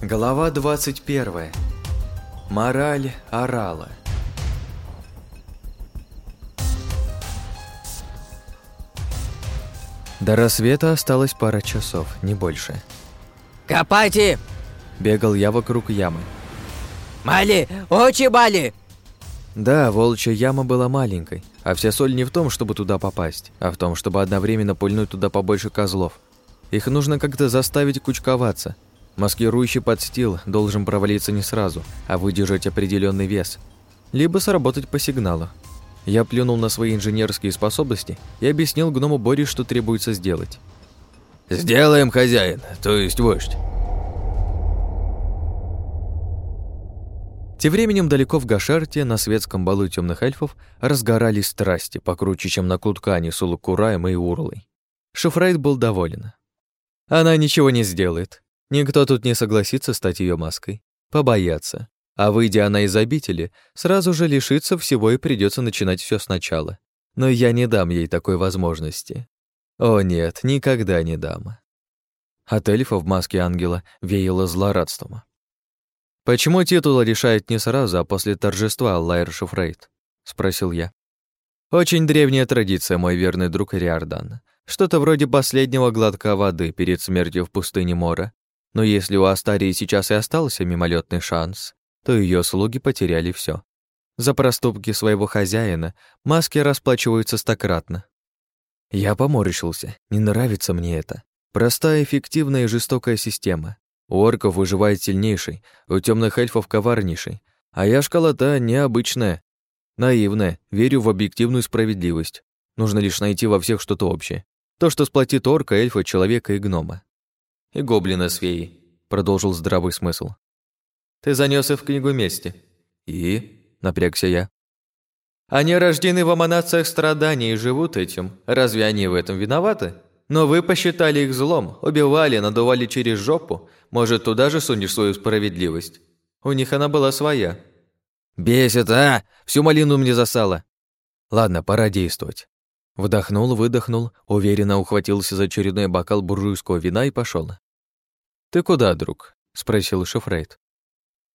Глава 21. Мораль орала. До рассвета осталось пара часов, не больше. «Копайте!» Бегал я вокруг ямы. «Мали! Очень мали!» Да, волчья яма была маленькой, а вся соль не в том, чтобы туда попасть, а в том, чтобы одновременно пульнуть туда побольше козлов. Их нужно как-то заставить кучковаться. Маскирующий подстил должен провалиться не сразу, а выдержать определенный вес. Либо сработать по сигналу. Я плюнул на свои инженерские способности и объяснил гному Бори, что требуется сделать. «Сделаем, хозяин, то есть вождь». Тем временем далеко в Гашарте, на светском балу темных эльфов, разгорались страсти, покруче, чем на Куткане с Улукураем и Урлой. Шуфрайт был доволен. Она ничего не сделает. Никто тут не согласится стать ее маской. Побояться. А выйдя она из обители, сразу же лишится всего и придется начинать все сначала. Но я не дам ей такой возможности. О нет, никогда не дам. От эльфа в маске ангела веяло злорадством. «Почему титул решает не сразу, а после торжества, Лайер Шуфрейт?» — спросил я. «Очень древняя традиция, мой верный друг Риордан. Что-то вроде последнего глотка воды перед смертью в пустыне Мора. Но если у Астарии сейчас и остался мимолетный шанс, то ее слуги потеряли все. За проступки своего хозяина маски расплачиваются стократно. Я поморщился. Не нравится мне это. Простая, эффективная и жестокая система. У орков выживает сильнейший, у темных эльфов коварнейший. А я шкала-то необычная, наивная, верю в объективную справедливость. Нужно лишь найти во всех что-то общее. То, что сплотит орка, эльфа, человека и гнома. И гоблина с феей, продолжил здравый смысл. Ты занес их в книгу мести. И? Напрягся я. Они рождены в эманациях страданий и живут этим. Разве они в этом виноваты? Но вы посчитали их злом, убивали, надували через жопу. Может, туда же сунешь свою справедливость? У них она была своя. Бесит, а! Всю малину мне засала. Ладно, пора действовать. Вдохнул, выдохнул, уверенно ухватился за очередной бокал буржуйского вина и пошел. «Ты куда, друг?» — спросил Шефрейт.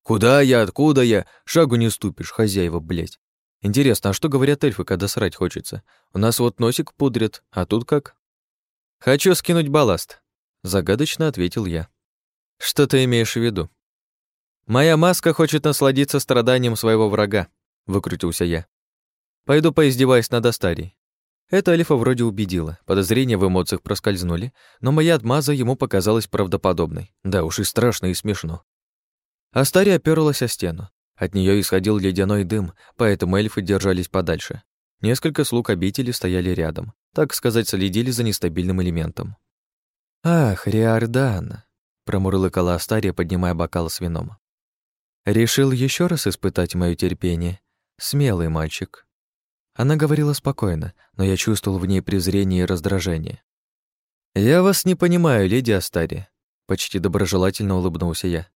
«Куда я, откуда я? Шагу не ступишь, хозяева, блядь. Интересно, а что говорят эльфы, когда срать хочется? У нас вот носик пудрят, а тут как?» «Хочу скинуть балласт», — загадочно ответил я. «Что ты имеешь в виду?» «Моя маска хочет насладиться страданием своего врага», — выкрутился я. «Пойду поиздеваюсь над Астарией. Это Алифа вроде убедила, подозрения в эмоциях проскользнули, но моя отмаза ему показалась правдоподобной. Да уж и страшно, и смешно. Астари оперлась о стену. От нее исходил ледяной дым, поэтому эльфы держались подальше. Несколько слуг обители стояли рядом, так сказать, следили за нестабильным элементом. «Ах, Риордан!» — промурлыкала Астария, поднимая бокал с вином. «Решил еще раз испытать мое терпение. Смелый мальчик». Она говорила спокойно, но я чувствовал в ней презрение и раздражение. «Я вас не понимаю, леди Астари», — почти доброжелательно улыбнулся я.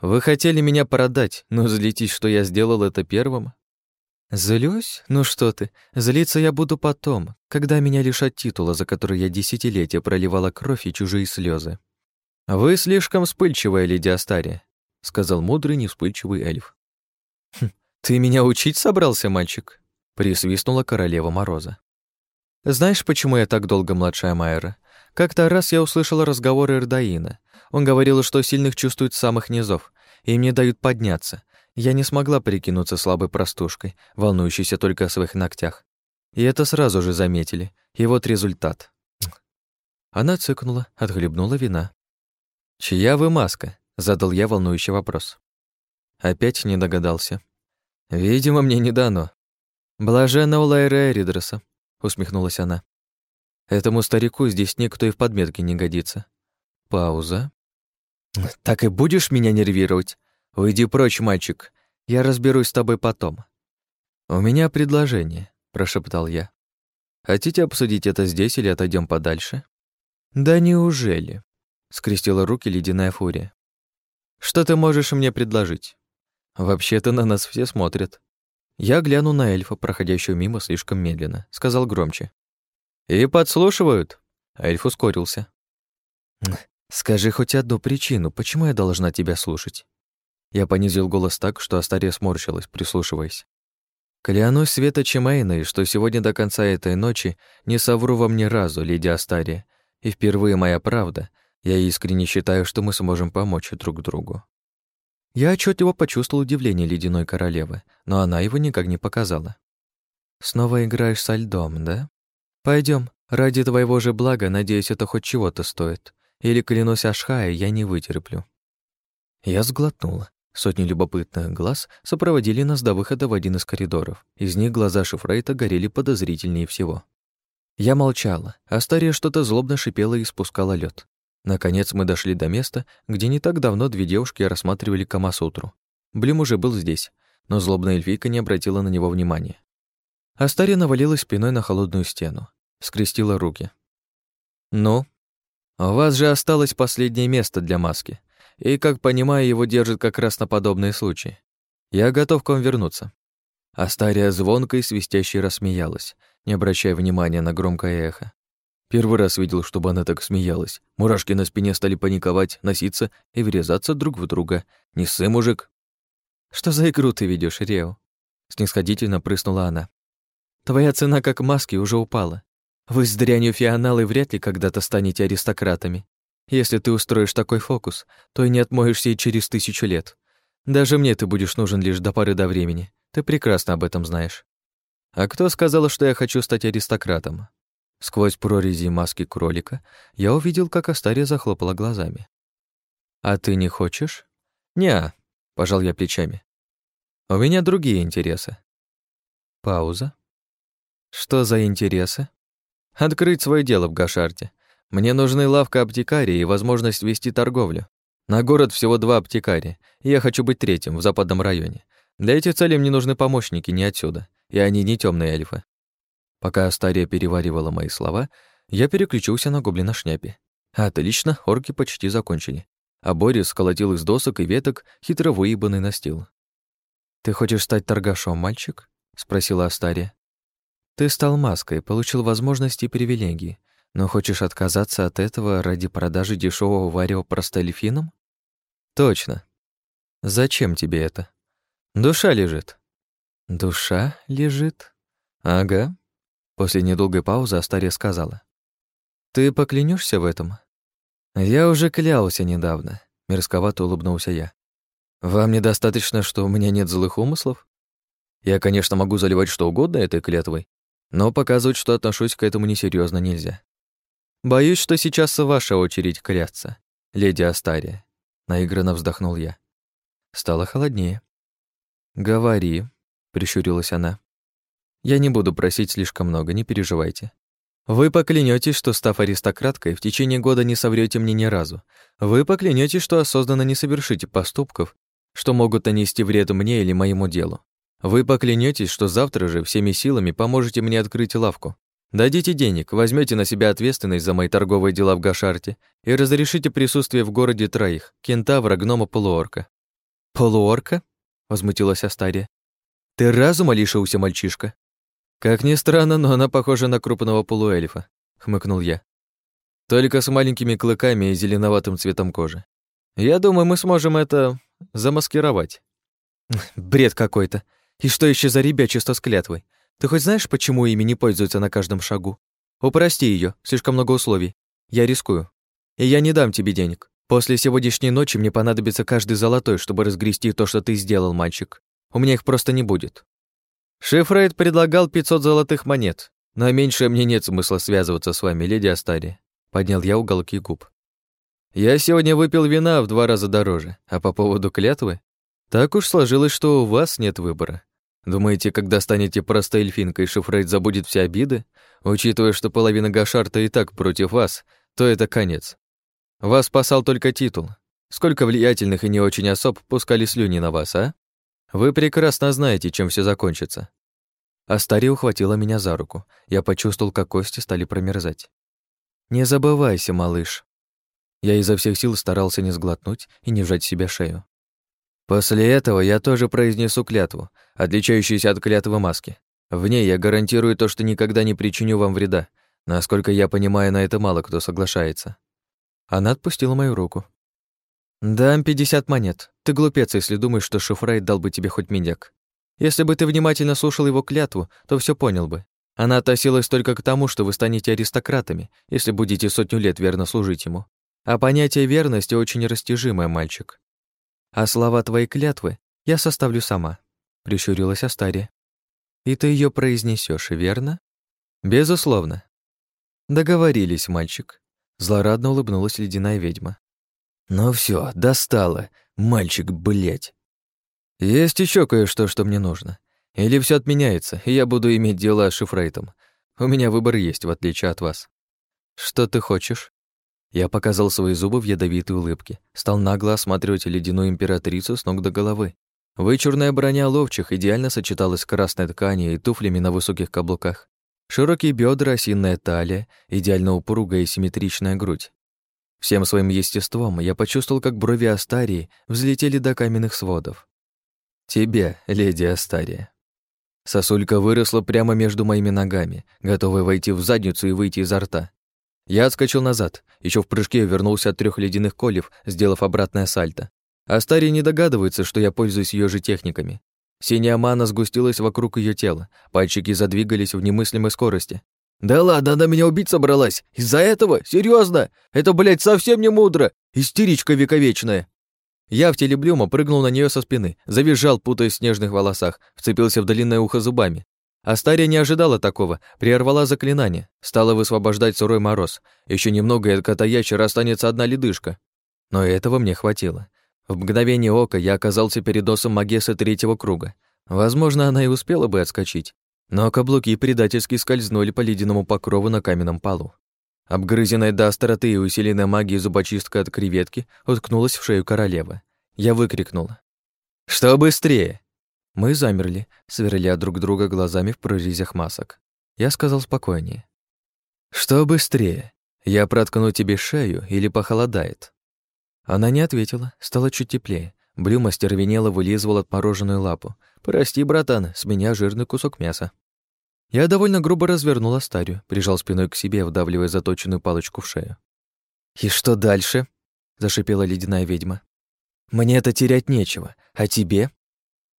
«Вы хотели меня продать, но злитесь, что я сделал это первым?» «Злюсь? Ну что ты, злиться я буду потом, когда меня лишат титула, за который я десятилетия проливала кровь и чужие слезы. «Вы слишком вспыльчивая, леди Астари», — сказал мудрый, невспыльчивый эльф. «Хм, «Ты меня учить собрался, мальчик?» Присвистнула королева Мороза. «Знаешь, почему я так долго младшая Майера? Как-то раз я услышала разговоры Эрдаина. Он говорил, что сильных чувствуют с самых низов, и им не дают подняться. Я не смогла прикинуться слабой простушкой, волнующейся только о своих ногтях. И это сразу же заметили. И вот результат. Она цыкнула, отхлебнула вина. «Чья вы маска?» — задал я волнующий вопрос. Опять не догадался. «Видимо, мне не дано. «Блаженно у Лайра Эридроса», — усмехнулась она. «Этому старику здесь никто и в подметке не годится». Пауза. «Так и будешь меня нервировать? Уйди прочь, мальчик. Я разберусь с тобой потом». «У меня предложение», — прошептал я. «Хотите обсудить это здесь или отойдем подальше?» «Да неужели?» — скрестила руки ледяная фурия. «Что ты можешь мне предложить?» «Вообще-то на нас все смотрят», я гляну на эльфа, проходящего мимо слишком медленно, сказал громче. «И подслушивают?» Эльф ускорился. Скажи хоть одну причину, почему я должна тебя слушать?» Я понизил голос так, что Астария сморщилась, прислушиваясь. «Клянусь Света Чимейной, что сегодня до конца этой ночи не совру вам ни разу, леди Астария, и впервые моя правда, я искренне считаю, что мы сможем помочь друг другу». Я отчетливо почувствовал удивление ледяной королевы, но она его никак не показала. «Снова играешь со льдом, да? Пойдем, ради твоего же блага, надеюсь, это хоть чего-то стоит. Или, клянусь Ашхая, я не вытерплю». Я сглотнула. Сотни любопытных глаз сопроводили нас до выхода в один из коридоров. Из них глаза Шифрейта горели подозрительнее всего. Я молчала, а Стария что-то злобно шипела и спускала лед. Наконец мы дошли до места, где не так давно две девушки рассматривали Камасутру. Блим уже был здесь, но злобная эльфийка не обратила на него внимания. Астария навалилась спиной на холодную стену, скрестила руки. «Ну, у вас же осталось последнее место для маски, и, как понимаю, его держит как раз на подобные случаи. Я готов к вам вернуться». Астария звонко и свистяще рассмеялась, не обращая внимания на громкое эхо. Первый раз видел, чтобы она так смеялась. Мурашки на спине стали паниковать, носиться и врезаться друг в друга. «Не ссы, мужик!» «Что за игру ты ведешь, Рео?» Снисходительно прыснула она. «Твоя цена как маски уже упала. Вы с дрянью фианалы вряд ли когда-то станете аристократами. Если ты устроишь такой фокус, то и не отмоешься и через тысячу лет. Даже мне ты будешь нужен лишь до поры до времени. Ты прекрасно об этом знаешь. А кто сказал, что я хочу стать аристократом? Сквозь прорези маски кролика я увидел, как Астария захлопала глазами. «А ты не хочешь?» «Не-а», пожал я плечами. «У меня другие интересы». Пауза. «Что за интересы?» Открыть свое дело в Гашарте. Мне нужны лавка аптекарии и возможность вести торговлю. На город всего два аптекария, и я хочу быть третьим в западном районе. Для этих целей мне нужны помощники не отсюда, и они не темные эльфы. Пока Астария переваривала мои слова, я переключился на гоблина шняпе. Отлично, орки почти закончили. А Борис сколотил из досок и веток хитро выебанный настил. «Ты хочешь стать торгашом, мальчик?» — спросила Астария. Ты стал маской, получил возможности и привилегии, но хочешь отказаться от этого ради продажи дешевого варева простолифинам? Точно. Зачем тебе это? Душа лежит. Душа лежит? Ага. После недолгой паузы Астария сказала. Ты поклянешься в этом? Я уже клялся недавно, мерзковато улыбнулся я. Вам недостаточно, что у меня нет злых умыслов? Я, конечно, могу заливать что угодно этой клятвой, но показывать, что отношусь к этому несерьезно нельзя. Боюсь, что сейчас ваша очередь кляться, леди Астария. Наигранно вздохнул я. Стало холоднее. Говори, прищурилась она. Я не буду просить слишком много, не переживайте. Вы поклянетесь, что, став аристократкой, в течение года не соврете мне ни разу. Вы поклянетесь, что осознанно не совершите поступков, что могут нанести вред мне или моему делу. Вы поклянетесь, что завтра же всеми силами поможете мне открыть лавку. Дадите денег, возьмете на себя ответственность за мои торговые дела в Гашарте и разрешите присутствие в городе троих — кентавра, гнома, полуорка». «Полуорка?» — возмутилась Астария. «Ты разума лишился, мальчишка?» «Как ни странно, но она похожа на крупного полуэльфа», — хмыкнул я. «Только с маленькими клыками и зеленоватым цветом кожи. Я думаю, мы сможем это замаскировать». «Бред какой-то. И что еще за ребячество с клятвой? Ты хоть знаешь, почему ими не пользуются на каждом шагу? Упрости ее, слишком много условий. Я рискую. И я не дам тебе денег. После сегодняшней ночи мне понадобится каждый золотой, чтобы разгрести то, что ты сделал, мальчик. У меня их просто не будет. Шефрейд предлагал 500 золотых монет, но меньше мне нет смысла связываться с вами, леди Астари. Поднял я уголки губ. Я сегодня выпил вина в два раза дороже, а по поводу клятвы так уж сложилось, что у вас нет выбора. Думаете, когда станете простой эльфинкой, Шифрейд забудет все обиды? Учитывая, что половина Гашарта и так против вас, то это конец. Вас спасал только титул. Сколько влиятельных и не очень особ пускали слюни на вас, а? Вы прекрасно знаете, чем все закончится. Астария ухватила меня за руку. Я почувствовал, как кости стали промерзать. «Не забывайся, малыш». Я изо всех сил старался не сглотнуть и не вжать себе шею. После этого я тоже произнесу клятву, отличающуюся от клятвы маски. В ней я гарантирую то, что никогда не причиню вам вреда. Насколько я понимаю, на это мало кто соглашается. Она отпустила мою руку. «Дам пятьдесят монет. Ты глупец, если думаешь, что Шифрайт дал бы тебе хоть медяк. Если бы ты внимательно слушал его клятву, то все понял бы. Она относилась только к тому, что вы станете аристократами, если будете сотню лет верно служить ему. А понятие верности очень растяжимое, мальчик. А слова твоей клятвы я составлю сама», — прищурилась Астария. «И ты ее произнесешь, верно?» «Безусловно». «Договорились, мальчик», — злорадно улыбнулась ледяная ведьма. «Ну все, достало, мальчик, блять. Есть еще кое-что, что мне нужно. Или все отменяется, и я буду иметь дела с Шифрейтом. У меня выбор есть, в отличие от вас. Что ты хочешь? Я показал свои зубы в ядовитой улыбке, стал нагло осматривать ледяную императрицу с ног до головы. Вычурная броня ловчих идеально сочеталась с красной тканью и туфлями на высоких каблуках. Широкие бедра, осинная талия, идеально упругая и симметричная грудь. Всем своим естеством я почувствовал, как брови Астарии взлетели до каменных сводов. «Тебе, леди Астария», Сосулька выросла прямо между моими ногами, готовая войти в задницу и выйти изо рта. Я отскочил назад, еще в прыжке вернулся от трех ледяных колев, сделав обратное сальто. Астария не догадывается, что я пользуюсь ее же техниками. Синяя мана сгустилась вокруг ее тела, пальчики задвигались в немыслимой скорости. «Да ладно, она меня убить собралась! Из-за этого? Серьезно? Это, блядь, совсем не мудро! Истеричка вековечная!» Я в телеблюма прыгнул на нее со спины, завизжал, путаясь в снежных волосах, вцепился в длинное ухо зубами. Астария не ожидала такого, прервала заклинание, стала высвобождать сырой мороз. Еще немного, и от кота ящера останется одна ледышка. Но этого мне хватило. В мгновение ока я оказался перед носом Магеса третьего круга. Возможно, она и успела бы отскочить, но каблуки предательски скользнули по ледяному покрову на каменном полу. Обгрызенная до остроты и усиленная магией зубочистка от креветки уткнулась в шею королевы. Я выкрикнула. «Что быстрее?» Мы замерли, сверля друг друга глазами в прорезях масок. Я сказал спокойнее. «Что быстрее? Я проткну тебе шею или похолодает?» Она не ответила, стало чуть теплее. Блюма стервенело вылизывал отмороженную лапу. «Прости, братан, с меня жирный кусок мяса». Я довольно грубо развернул Астарию, прижал спиной к себе, вдавливая заточенную палочку в шею. «И что дальше?» — зашипела ледяная ведьма. «Мне это терять нечего, а тебе?»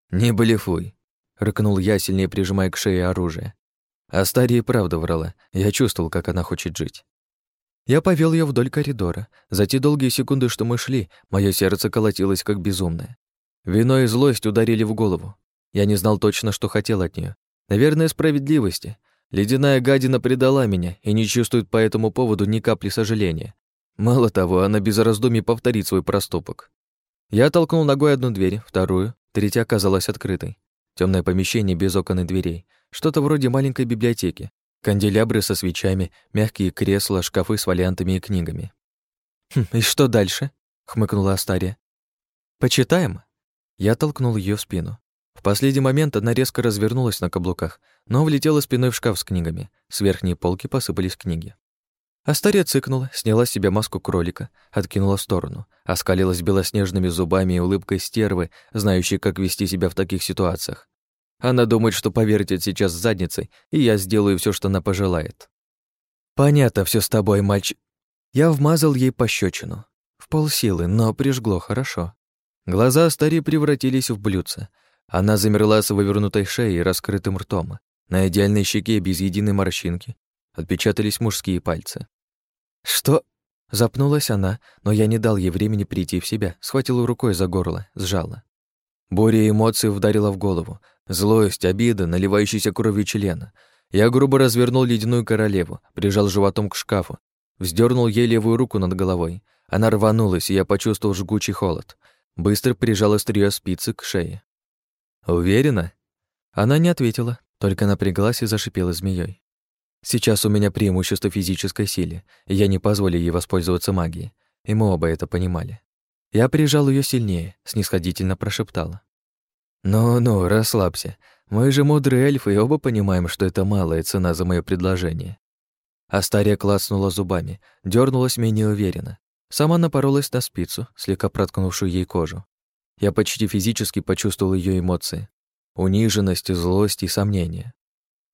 «Не блефуй», — рыкнул я, сильнее прижимая к шее оружие. Астария правда врала, я чувствовал, как она хочет жить. Я повел ее вдоль коридора. За те долгие секунды, что мы шли, мое сердце колотилось как безумное. Вино и злость ударили в голову. Я не знал точно, что хотел от нее, Наверное, справедливости. Ледяная гадина предала меня и не чувствует по этому поводу ни капли сожаления. Мало того, она без раздумий повторит свой проступок. Я толкнул ногой одну дверь, вторую, третья оказалась открытой. Темное помещение без окон и дверей. Что-то вроде маленькой библиотеки. Канделябры со свечами, мягкие кресла, шкафы с вариантами и книгами. «Хм, «И что дальше?» — хмыкнула Астария. «Почитаем?» Я толкнул ее в спину. В последний момент она резко развернулась на каблуках, но влетела спиной в шкаф с книгами. С верхней полки посыпались книги. Астария цыкнула, сняла с себя маску кролика, откинула в сторону, оскалилась белоснежными зубами и улыбкой стервы, знающей, как вести себя в таких ситуациях. Она думает, что повертит сейчас задницей, и я сделаю все, что она пожелает. «Понятно все с тобой, мальчик». Я вмазал ей пощечину. В полсилы, но прижгло хорошо. Глаза Астарии превратились в блюдца — она замерла с вывернутой шеей и раскрытым ртом. На идеальной щеке без единой морщинки отпечатались мужские пальцы. «Что?» Запнулась она, но я не дал ей времени прийти в себя, схватил рукой за горло, сжала. Буря эмоций ударила в голову. Злость, обида, наливающаяся кровью члена. Я грубо развернул ледяную королеву, прижал животом к шкафу, вздернул ей левую руку над головой. Она рванулась, и я почувствовал жгучий холод. Быстро прижал острие спицы к шее. «Уверена?» Она не ответила, только напряглась и зашипела змеей. «Сейчас у меня преимущество физической силе, и я не позволю ей воспользоваться магией, и мы оба это понимали. Я прижал ее сильнее, снисходительно прошептала. «Ну-ну, расслабься. Мы же мудрые эльфы и оба понимаем, что это малая цена за мое предложение». Астария клацнула зубами, дернулась менее уверенно. Сама напоролась на спицу, слегка проткнувшую ей кожу. Я почти физически почувствовал ее эмоции. Униженность, злость и сомнение.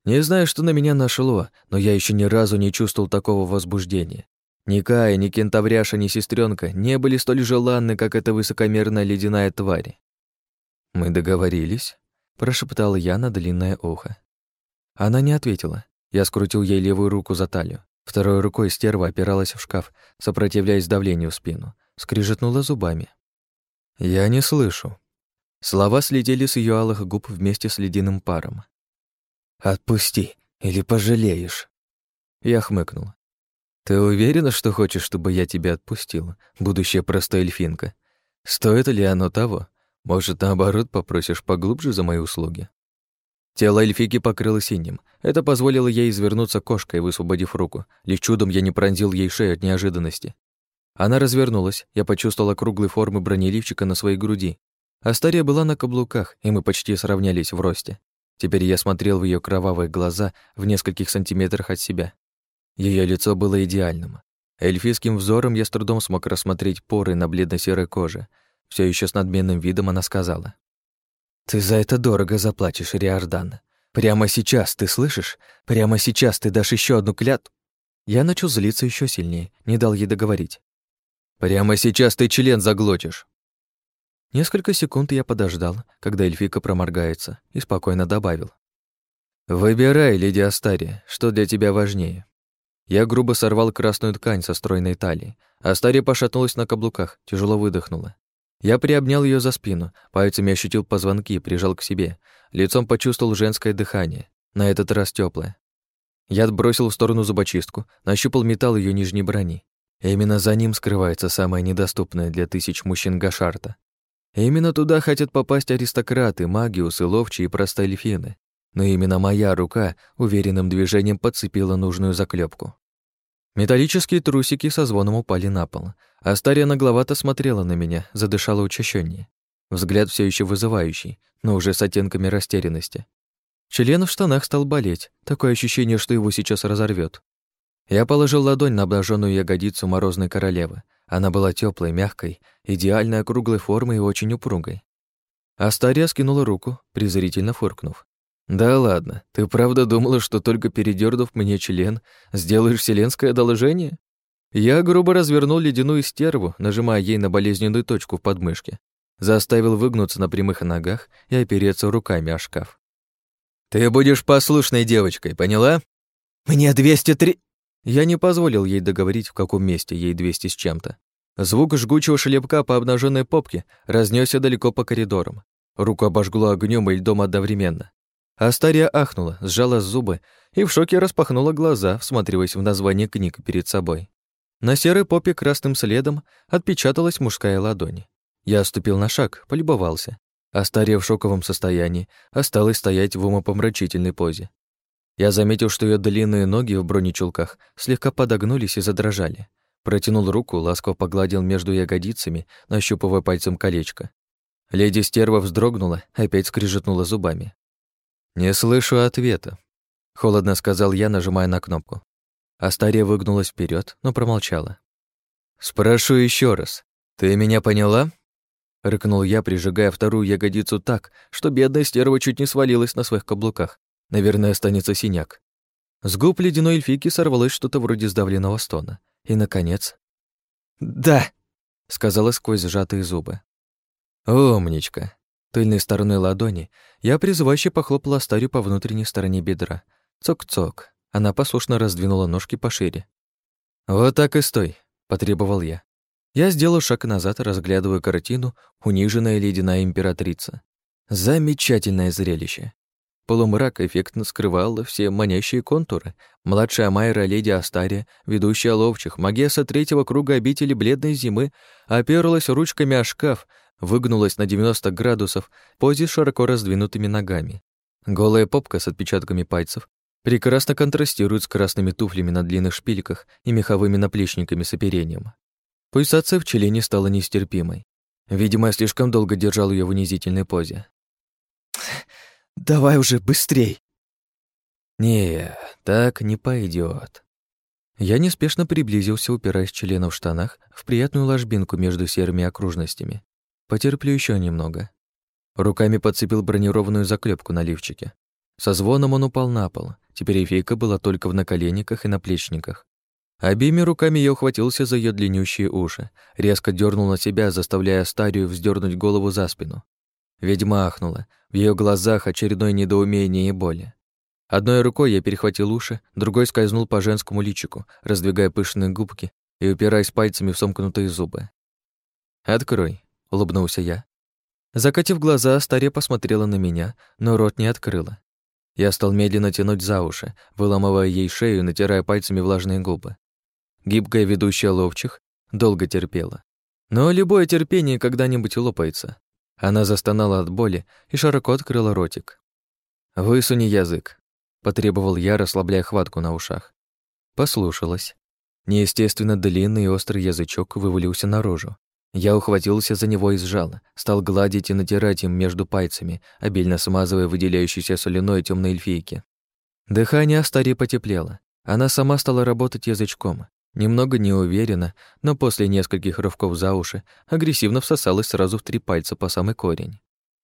Не знаю, что на меня нашло, но я еще ни разу не чувствовал такого возбуждения. Ни Кая, ни кентавряша, ни сестренка не были столь желанны, как эта высокомерная ледяная тварь. «Мы договорились?» — прошептала я на длинное ухо. Она не ответила. Я скрутил ей левую руку за талию. Второй рукой стерва опиралась в шкаф, сопротивляясь давлению в спину. Скрижетнула зубами. «Я не слышу». Слова слетели с ее алых губ вместе с ледяным паром. «Отпусти, или пожалеешь». Я хмыкнул. «Ты уверена, что хочешь, чтобы я тебя отпустила, будущая простая эльфинка? Стоит ли оно того? Может, наоборот, попросишь поглубже за мои услуги?» Тело эльфики покрыло синим. Это позволило ей извернуться кошкой, высвободив руку. Лишь чудом я не пронзил ей шею от неожиданности. Она развернулась, я почувствовала круглые формы бронеливчика на своей груди. Астария была на каблуках, и мы почти сравнялись в росте. Теперь я смотрел в ее кровавые глаза в нескольких сантиметрах от себя. Ее лицо было идеальным. Эльфийским взором я с трудом смог рассмотреть поры на бледно-серой коже. Все еще с надменным видом она сказала. «Ты за это дорого заплатишь, Риордан. Прямо сейчас, ты слышишь? Прямо сейчас ты дашь еще одну клят...» Я начал злиться еще сильнее, не дал ей договорить. «Прямо сейчас ты член заглотишь!» Несколько секунд я подождал, когда эльфика проморгается, и спокойно добавил. «Выбирай, леди Астария, что для тебя важнее». Я грубо сорвал красную ткань со стройной талии. Астария пошатнулась на каблуках, тяжело выдохнула. Я приобнял ее за спину, пальцами ощутил позвонки, прижал к себе. Лицом почувствовал женское дыхание, на этот раз теплое. Я отбросил в сторону зубочистку, нащупал металл ее нижней брони. именно за ним скрывается самое недоступное для тысяч мужчин Гашарта. именно туда хотят попасть аристократы, магиусы, ловчие и простолифины. Но именно моя рука уверенным движением подцепила нужную заклепку. Металлические трусики со звоном упали на пол. Астария нагловато смотрела на меня, задышала учащеннее. Взгляд все еще вызывающий, но уже с оттенками растерянности. Член в штанах стал болеть, такое ощущение, что его сейчас разорвет. Я положил ладонь на обнаженную ягодицу морозной королевы. Она была теплой, мягкой, идеальной округлой формы и очень упругой. Астария скинула руку, презрительно фыркнув. «Да ладно, ты правда думала, что только передёрнув мне член, сделаешь вселенское одолжение?» Я грубо развернул ледяную стерву, нажимая ей на болезненную точку в подмышке. Заставил выгнуться на прямых ногах и опереться руками о шкаф. «Ты будешь послушной девочкой, поняла?» «Мне 203...» Я не позволил ей договорить, в каком месте ей 200 с чем-то. Звук жгучего шлепка по обнаженной попке разнесся далеко по коридорам. Руку обожгло огнем и льдом одновременно. Астария ахнула, сжала зубы и в шоке распахнула глаза, всматриваясь в название книг перед собой. На серой попе красным следом отпечаталась мужская ладонь. Я оступил на шаг, полюбовался. Астария в шоковом состоянии осталась стоять в умопомрачительной позе. Я заметил, что ее длинные ноги в бронечулках слегка подогнулись и задрожали. Протянул руку, ласково погладил между ягодицами, нащупывая пальцем колечко. Леди Стерва вздрогнула, опять скрижетнула зубами. «Не слышу ответа», — холодно сказал я, нажимая на кнопку. Астария выгнулась вперед, но промолчала. «Спрошу еще раз. Ты меня поняла?» Рыкнул я, прижигая вторую ягодицу так, что бедная стерва чуть не свалилась на своих каблуках. Наверное, останется синяк. С губ ледяной эльфики сорвалось что-то вроде сдавленного стона. И, наконец... «Да!» — сказала сквозь сжатые зубы. «Умничка!» Тыльной стороной ладони я призывающе похлопала Астарию по внутренней стороне бедра. Цок-цок. Она послушно раздвинула ножки пошире. «Вот так и стой», — потребовал я. Я сделал шаг назад, разглядывая картину «Униженная ледяная императрица». Замечательное зрелище. Полумрак эффектно скрывал все манящие контуры. Младшая Майра, леди Астария, ведущая ловчих, магесса третьего круга обители бледной зимы, оперлась ручками о шкаф, выгнулась на 90 градусов, позе широко раздвинутыми ногами. Голая попка с отпечатками пальцев прекрасно контрастирует с красными туфлями на длинных шпильках и меховыми наплечниками с оперением. Пульсация в члене стала нестерпимой. Видимо, я слишком долго держал ее в унизительной позе. «Давай уже быстрей!» «Не, так не пойдет. Я неспешно приблизился, упираясь членом в штанах, в приятную ложбинку между серыми окружностями. Потерплю еще немного. Руками подцепил бронированную заклепку на лифчике. Со звоном он упал на пол. Теперь эфейка была только в наколенниках и наплечниках. Обеими руками я ухватился за ее длиннющие уши, резко дернул на себя, заставляя Старию вздернуть голову за спину. Ведьма ахнула, в ее глазах очередное недоумение и боли. Одной рукой я перехватил уши, другой скользнул по женскому личику, раздвигая пышные губки и упираясь пальцами в сомкнутые зубы. «Открой», — улыбнулся я. Закатив глаза, Стария посмотрела на меня, но рот не открыла. Я стал медленно тянуть за уши, выламывая ей шею и натирая пальцами влажные губы. Гибкая ведущая ловчих долго терпела. Но любое терпение когда-нибудь лопается. Она застонала от боли и широко открыла ротик. «Высуни язык», — потребовал я, расслабляя хватку на ушах. Послушалась. Неестественно длинный и острый язычок вывалился наружу. Я ухватился за него и сжал, стал гладить и натирать им между пальцами, обильно смазывая выделяющейся соляной темной эльфийки. Дыхание Астарии потеплело. Она сама стала работать язычком. Немного неуверенно, но после нескольких рывков за уши агрессивно всосалась сразу в три пальца по самый корень.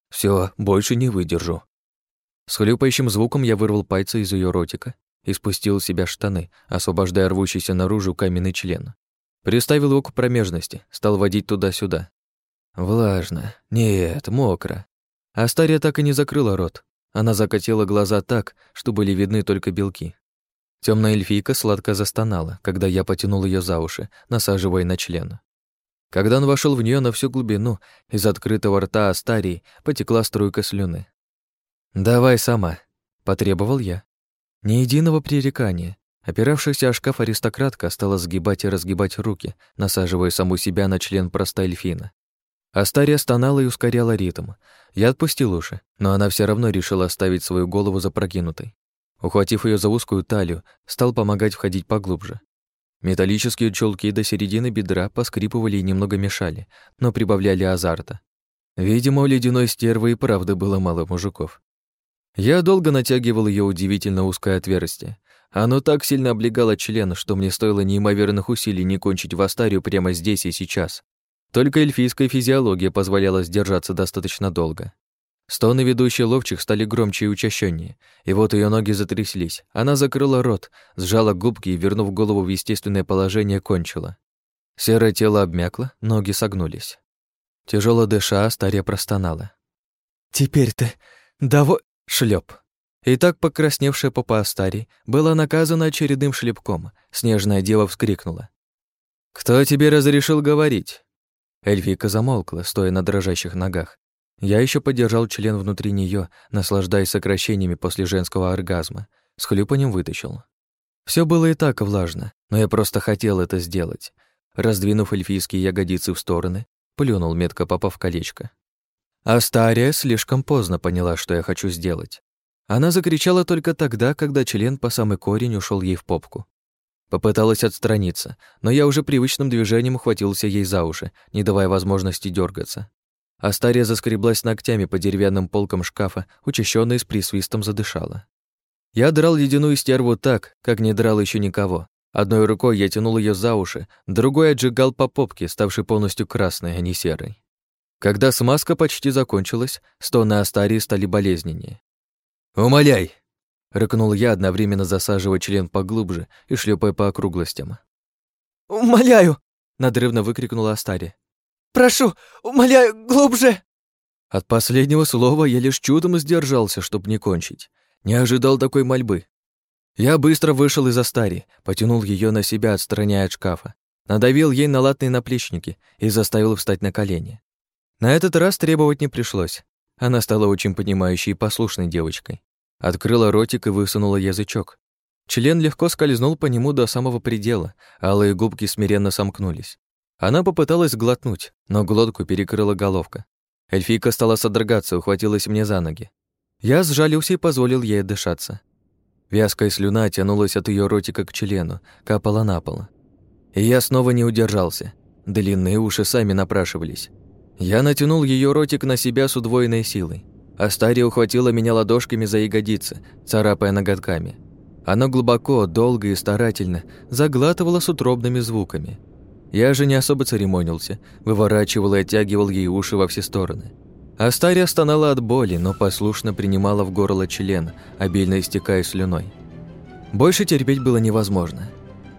Все, больше не выдержу. С хлюпающим звуком я вырвал пальцы из ее ротика и спустил с себя штаны, освобождая рвущийся наружу каменный член. Приставил его к промежности, стал водить туда-сюда. Влажно. Нет, мокро. Астария так и не закрыла рот. Она закатила глаза так, что были видны только белки. Темная эльфийка сладко застонала, когда я потянул ее за уши, насаживая на член. Когда он вошел в нее на всю глубину, из открытого рта Астарии потекла струйка слюны. «Давай сама», — потребовал я. Ни единого пререкания. Опиравшаяся о шкаф аристократка стала сгибать и разгибать руки, насаживая саму себя на член проста эльфина. Астария стонала и ускоряла ритм. Я отпустил уши, но она все равно решила оставить свою голову запрокинутой. Ухватив ее за узкую талию, стал помогать входить поглубже. Металлические чулки до середины бедра поскрипывали и немного мешали, но прибавляли азарта. Видимо, у ледяной стервы и правда было мало мужиков. Я долго натягивал ее удивительно узкое отверстие. Оно так сильно облегало член, что мне стоило неимоверных усилий не кончить в Астарию прямо здесь и сейчас. Только эльфийская физиология позволяла сдержаться достаточно долго. Стоны ведущей ловчих стали громче и учащеннее, и вот ее ноги затряслись. Она закрыла рот, сжала губки и, вернув голову в естественное положение, кончила. Серое тело обмякло, ноги согнулись. Тяжело дыша, Астария простонала. «Теперь ты дово...» Шлеп. И так покрасневшая попа Астарии была наказана очередным шлепком. Снежная дева вскрикнула. «Кто тебе разрешил говорить?» Эльфийка замолкла, стоя на дрожащих ногах. Я еще подержал член внутри нее, наслаждаясь сокращениями после женского оргазма. С хлюпанем вытащил. Все было и так влажно, но я просто хотел это сделать. Раздвинув эльфийские ягодицы в стороны, плюнул, метко попав колечко. Астария слишком поздно поняла, что я хочу сделать. Она закричала только тогда, когда член по самый корень ушел ей в попку. Попыталась отстраниться, но я уже привычным движением ухватился ей за уши, не давая возможности дергаться. Астария заскреблась ногтями по деревянным полкам шкафа, учащённо с присвистом задышала. Я драл ледяную стерву так, как не драл еще никого. Одной рукой я тянул ее за уши, другой отжигал по попке, ставшей полностью красной, а не серой. Когда смазка почти закончилась, стоны Астарии стали болезненнее. «Умоляй!» — рыкнул я, одновременно засаживая член поглубже и шлепая по округлостям. «Умоляю!» — надрывно выкрикнула Астария. Прошу, умоляю, глубже!» От последнего слова я лишь чудом сдержался, чтобы не кончить. Не ожидал такой мольбы. Я быстро вышел из Астари, потянул ее на себя, отстраняя от шкафа, надавил ей на латные наплечники и заставил встать на колени. На этот раз требовать не пришлось. Она стала очень понимающей и послушной девочкой. Открыла ротик и высунула язычок. Член легко скользнул по нему до самого предела, алые губки смиренно сомкнулись. Она попыталась глотнуть, но глотку перекрыла головка. Эльфийка стала содрогаться, ухватилась мне за ноги. Я сжалился и позволил ей дышаться. Вязкая слюна тянулась от ее ротика к члену, капала на пол. И я снова не удержался. Длинные уши сами напрашивались. Я натянул ее ротик на себя с удвоенной силой. Астария ухватила меня ладошками за ягодицы, царапая ноготками. Оно глубоко, долго и старательно заглатывало с утробными звуками. Я же не особо церемонился, выворачивал и оттягивал ей уши во все стороны. Астария стонала от боли, но послушно принимала в горло член, обильно истекая слюной. Больше терпеть было невозможно.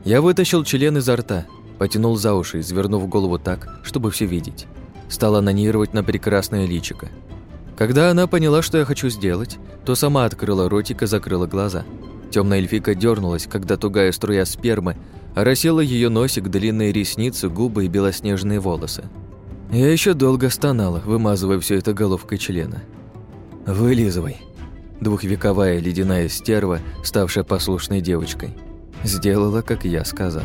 Я вытащил член изо рта, потянул за уши, извернув голову так, чтобы все видеть. Стал анонировать на прекрасное личико. Когда она поняла, что я хочу сделать, то сама открыла ротик и закрыла глаза. Темная эльфика дернулась, когда тугая струя спермы оросила ее носик, длинные ресницы, губы и белоснежные волосы. Я еще долго стонала, вымазывая все это головкой члена. «Вылизывай», двухвековая ледяная стерва, ставшая послушной девочкой. Сделала, как я сказал.